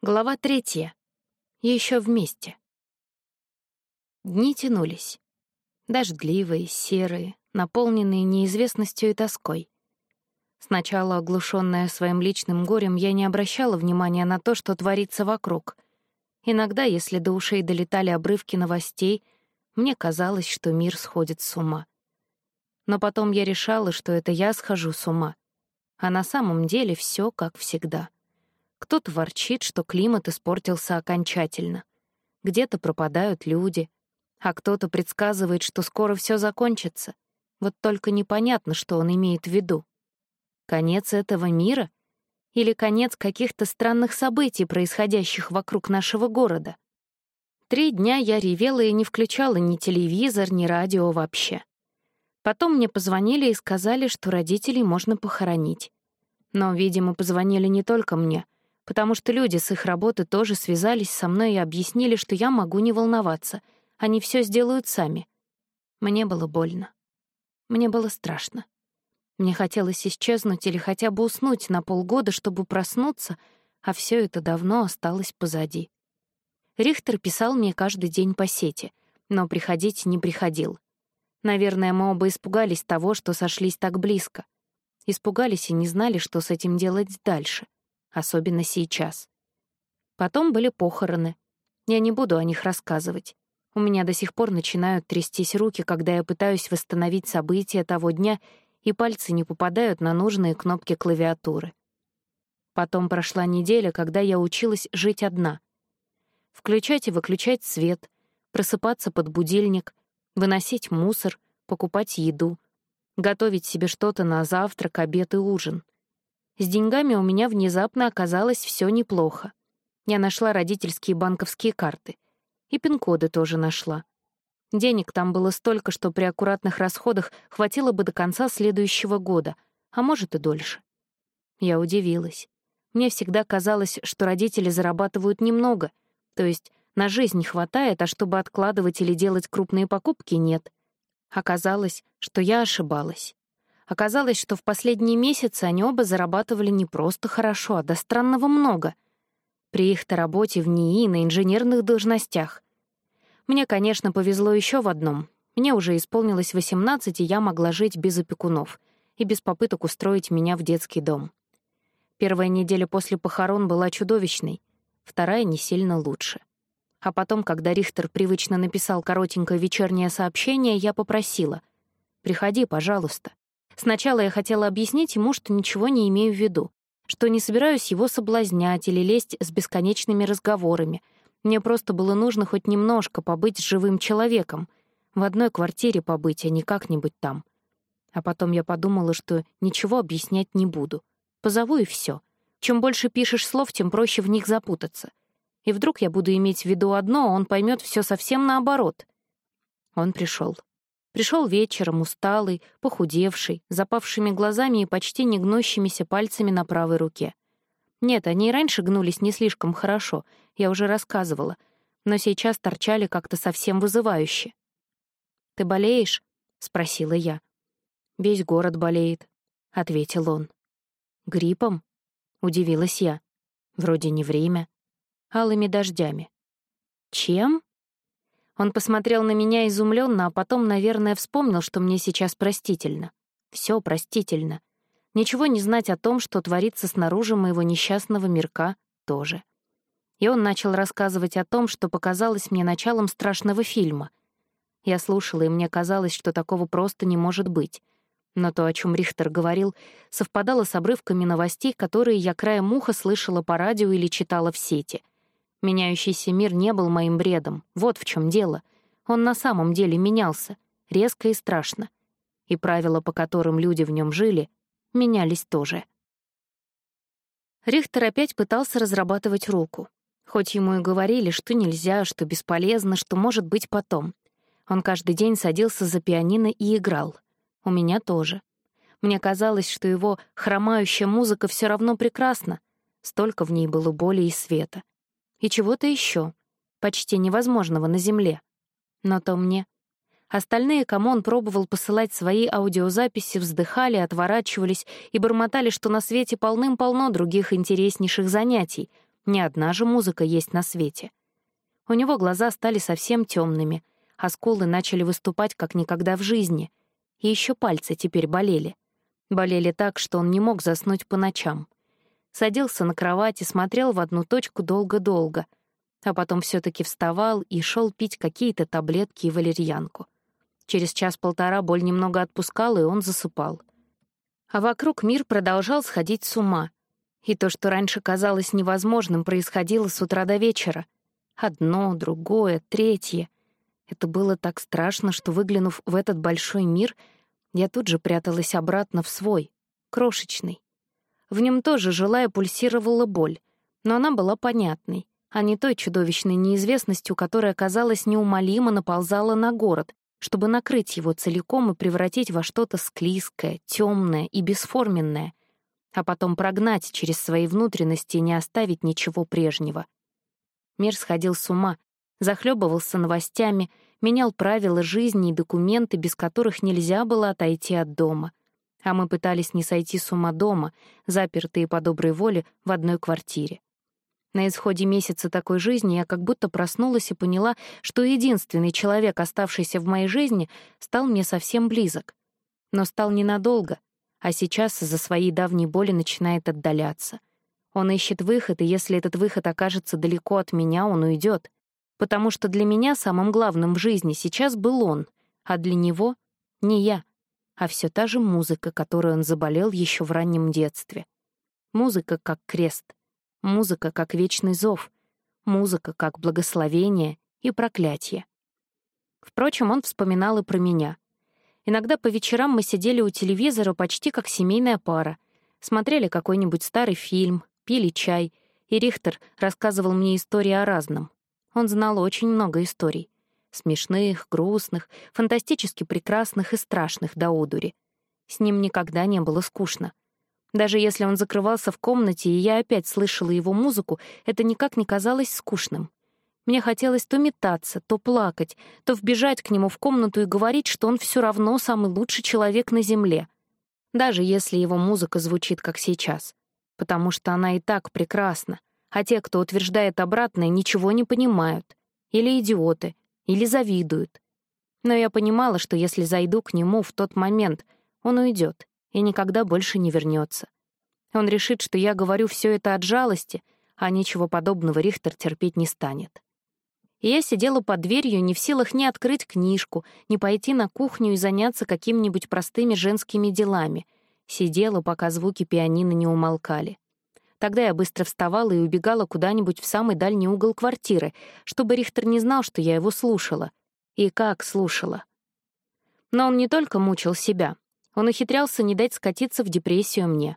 Глава третья. Еще вместе. Дни тянулись. Дождливые, серые, наполненные неизвестностью и тоской. Сначала, оглушенная своим личным горем, я не обращала внимания на то, что творится вокруг. Иногда, если до ушей долетали обрывки новостей, мне казалось, что мир сходит с ума. Но потом я решала, что это я схожу с ума. А на самом деле все как всегда — кто-то ворчит, что климат испортился окончательно. Где-то пропадают люди, а кто-то предсказывает, что скоро все закончится. Вот только непонятно, что он имеет в виду. Конец этого мира? Или конец каких-то странных событий, происходящих вокруг нашего города? Три дня я ревела и не включала ни телевизор, ни радио вообще. Потом мне позвонили и сказали, что родителей можно похоронить. Но, видимо, позвонили не только мне — потому что люди с их работы тоже связались со мной и объяснили, что я могу не волноваться, они все сделают сами. Мне было больно. Мне было страшно. Мне хотелось исчезнуть или хотя бы уснуть на полгода, чтобы проснуться, а все это давно осталось позади. Рихтер писал мне каждый день по сети, но приходить не приходил. Наверное, мы оба испугались того, что сошлись так близко. Испугались и не знали, что с этим делать дальше — особенно сейчас. Потом были похороны. Я не буду о них рассказывать. У меня до сих пор начинают трястись руки, когда я пытаюсь восстановить события того дня, и пальцы не попадают на нужные кнопки клавиатуры. Потом прошла неделя, когда я училась жить одна. Включать и выключать свет, просыпаться под будильник, выносить мусор, покупать еду, готовить себе что-то на завтрак, обед и ужин — с деньгами у меня внезапно оказалось все неплохо. Я нашла родительские банковские карты. И пин-коды тоже нашла. Денег там было столько, что при аккуратных расходах хватило бы до конца следующего года, а может и дольше. Я удивилась. Мне всегда казалось, что родители зарабатывают немного, то есть на жизнь хватает, а чтобы откладывать или делать крупные покупки — нет. Оказалось, что я ошибалась. Оказалось, что в последние месяцы они оба зарабатывали не просто хорошо, а до странного много. При их-то работе в НИИ на инженерных должностях. Мне, конечно, повезло еще в одном. Мне уже исполнилось 18, и я могла жить без опекунов и без попыток устроить меня в детский дом. Первая неделя после похорон была чудовищной, вторая не сильно лучше. А потом, когда Рихтер привычно написал коротенькое вечернее сообщение, я попросила «Приходи, пожалуйста». Сначала я хотела объяснить ему, что ничего не имею в виду, что не собираюсь его соблазнять или лезть с бесконечными разговорами. Мне просто было нужно хоть немножко побыть с живым человеком, в одной квартире побыть, а не как-нибудь там. А потом я подумала, что ничего объяснять не буду. Позову и все. Чем больше пишешь слов, тем проще в них запутаться. И вдруг я буду иметь в виду одно, а он поймет все совсем наоборот. Он пришел. Пришел вечером, усталый, похудевший, запавшими глазами и почти не гнущимися пальцами на правой руке. Нет, они и раньше гнулись не слишком хорошо, я уже рассказывала, но сейчас торчали как-то совсем вызывающе. «Ты болеешь?» — спросила я. «Весь город болеет», — ответил он. «Гриппом?» — удивилась я. «Вроде не время. Алыми дождями». «Чем?» Он посмотрел на меня изумленно, а потом, наверное, вспомнил, что мне сейчас простительно. Все простительно. Ничего не знать о том, что творится снаружи моего несчастного мирка, тоже. И он начал рассказывать о том, что показалось мне началом страшного фильма. Я слушала, и мне казалось, что такого просто не может быть. Но то, о чем Рихтер говорил, совпадало с обрывками новостей, которые я краем уха слышала по радио или читала в сети — Меняющийся мир не был моим бредом. Вот в чем дело. Он на самом деле менялся, резко и страшно. И правила, по которым люди в нем жили, менялись тоже. Рихтер опять пытался разрабатывать руку. Хоть ему и говорили, что нельзя, что бесполезно, что может быть потом. Он каждый день садился за пианино и играл. У меня тоже. Мне казалось, что его хромающая музыка все равно прекрасна. Столько в ней было боли и света и чего-то еще, почти невозможного на Земле. Но то мне. Остальные, кому он пробовал посылать свои аудиозаписи, вздыхали, отворачивались и бормотали, что на свете полным-полно других интереснейших занятий, Не одна же музыка есть на свете. У него глаза стали совсем темными, а скулы начали выступать как никогда в жизни. И еще пальцы теперь болели. Болели так, что он не мог заснуть по ночам. Садился на кровать и смотрел в одну точку долго-долго, а потом все таки вставал и шел пить какие-то таблетки и валерьянку. Через час-полтора боль немного отпускала, и он засыпал. А вокруг мир продолжал сходить с ума. И то, что раньше казалось невозможным, происходило с утра до вечера. Одно, другое, третье. Это было так страшно, что, выглянув в этот большой мир, я тут же пряталась обратно в свой, крошечный. В нем тоже жила и пульсировала боль, но она была понятной, а не той чудовищной неизвестностью, которая, казалось, неумолимо наползала на город, чтобы накрыть его целиком и превратить во что-то склизкое, темное и бесформенное, а потом прогнать через свои внутренности и не оставить ничего прежнего. Мир сходил с ума, захлебывался новостями, менял правила жизни и документы, без которых нельзя было отойти от дома. А мы пытались не сойти с ума дома, запертые по доброй воле в одной квартире. На исходе месяца такой жизни я как будто проснулась и поняла, что единственный человек, оставшийся в моей жизни, стал мне совсем близок. Но стал ненадолго, а сейчас из-за своей давней боли начинает отдаляться. Он ищет выход, и если этот выход окажется далеко от меня, он уйдет. Потому что для меня самым главным в жизни сейчас был он, а для него — не я, а все та же музыка, которой он заболел еще в раннем детстве. Музыка как крест — Музыка как вечный зов, музыка как благословение и проклятие. Впрочем, он вспоминал и про меня. Иногда по вечерам мы сидели у телевизора почти как семейная пара, смотрели какой-нибудь старый фильм, пили чай, и Рихтер рассказывал мне истории о разном. Он знал очень много историй. Смешных, грустных, фантастически прекрасных и страшных до одури. С ним никогда не было скучно. Даже если он закрывался в комнате, и я опять слышала его музыку, это никак не казалось скучным. Мне хотелось то метаться, то плакать, то вбежать к нему в комнату и говорить, что он все равно самый лучший человек на Земле. Даже если его музыка звучит как сейчас. Потому что она и так прекрасна. А те, кто утверждает обратное, ничего не понимают. Или идиоты, или завидуют. Но я понимала, что если зайду к нему в тот момент, он уйдет и никогда больше не вернется. Он решит, что я говорю все это от жалости, а ничего подобного Рихтер терпеть не станет. И я сидела под дверью, не в силах ни открыть книжку, ни пойти на кухню и заняться какими-нибудь простыми женскими делами. Сидела, пока звуки пианино не умолкали. Тогда я быстро вставала и убегала куда-нибудь в самый дальний угол квартиры, чтобы Рихтер не знал, что я его слушала. И как слушала. Но он не только мучил себя, он ухитрялся не дать скатиться в депрессию мне.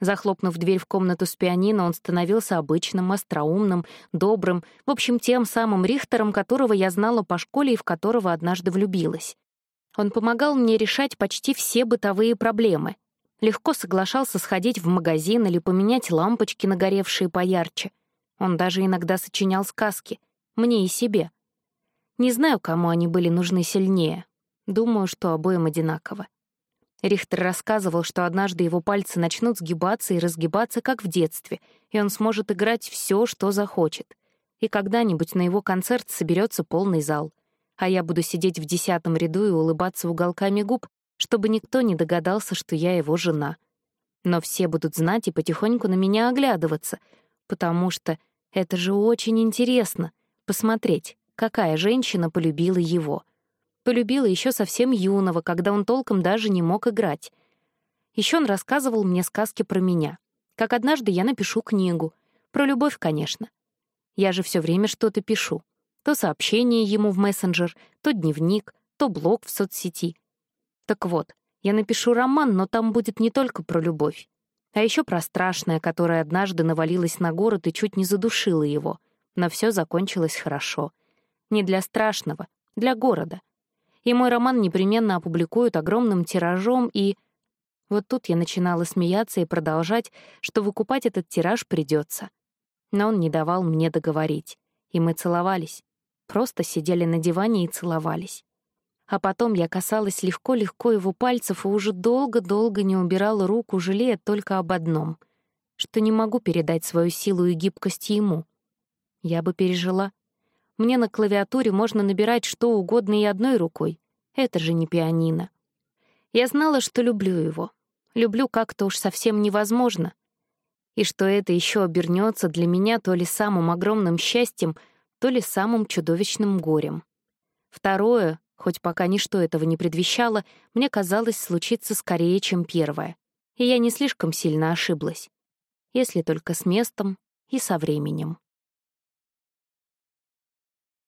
Захлопнув дверь в комнату с пианино, он становился обычным, остроумным, добрым, в общем, тем самым Рихтером, которого я знала по школе и в которого однажды влюбилась. Он помогал мне решать почти все бытовые проблемы. Легко соглашался сходить в магазин или поменять лампочки, нагоревшие поярче. Он даже иногда сочинял сказки. Мне и себе. Не знаю, кому они были нужны сильнее. Думаю, что обоим одинаково. Рихтер рассказывал, что однажды его пальцы начнут сгибаться и разгибаться, как в детстве, и он сможет играть все, что захочет. И когда-нибудь на его концерт соберется полный зал. А я буду сидеть в десятом ряду и улыбаться уголками губ, чтобы никто не догадался, что я его жена. Но все будут знать и потихоньку на меня оглядываться, потому что это же очень интересно — посмотреть, какая женщина полюбила его — Полюбила еще совсем юного, когда он толком даже не мог играть. Еще он рассказывал мне сказки про меня. Как однажды я напишу книгу. Про любовь, конечно. Я же все время что-то пишу. То сообщение ему в мессенджер, то дневник, то блог в соцсети. Так вот, я напишу роман, но там будет не только про любовь, а еще про страшное, которое однажды навалилось на город и чуть не задушило его. Но все закончилось хорошо. Не для страшного, для города — и мой роман непременно опубликуют огромным тиражом, и... Вот тут я начинала смеяться и продолжать, что выкупать этот тираж придется. Но он не давал мне договорить, и мы целовались. Просто сидели на диване и целовались. А потом я касалась легко-легко его пальцев и уже долго-долго не убирала руку, жалея только об одном. что не могу передать свою силу и гибкость ему. Я бы пережила. Мне на клавиатуре можно набирать что угодно и одной рукой. Это же не пианино. Я знала, что люблю его. Люблю как-то уж совсем невозможно. И что это еще обернется для меня то ли самым огромным счастьем, то ли самым чудовищным горем. Второе, хоть пока ничто этого не предвещало, мне казалось случиться скорее, чем первое. И я не слишком сильно ошиблась. Если только с местом и со временем.